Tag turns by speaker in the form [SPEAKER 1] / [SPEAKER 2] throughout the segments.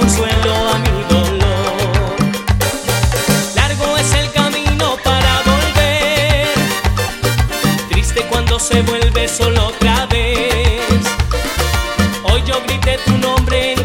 [SPEAKER 1] consuelo a mi dolor. Largo es el camino para volver, triste cuando se vuelve solo otra vez. Hoy yo grité tu nombre.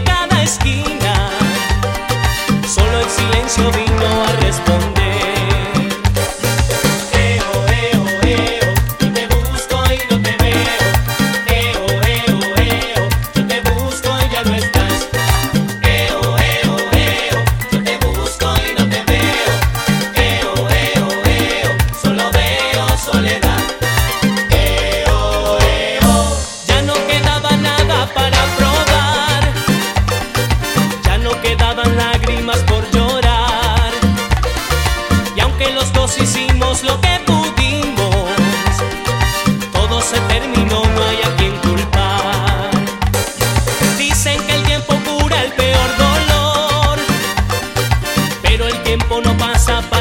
[SPEAKER 1] no pasa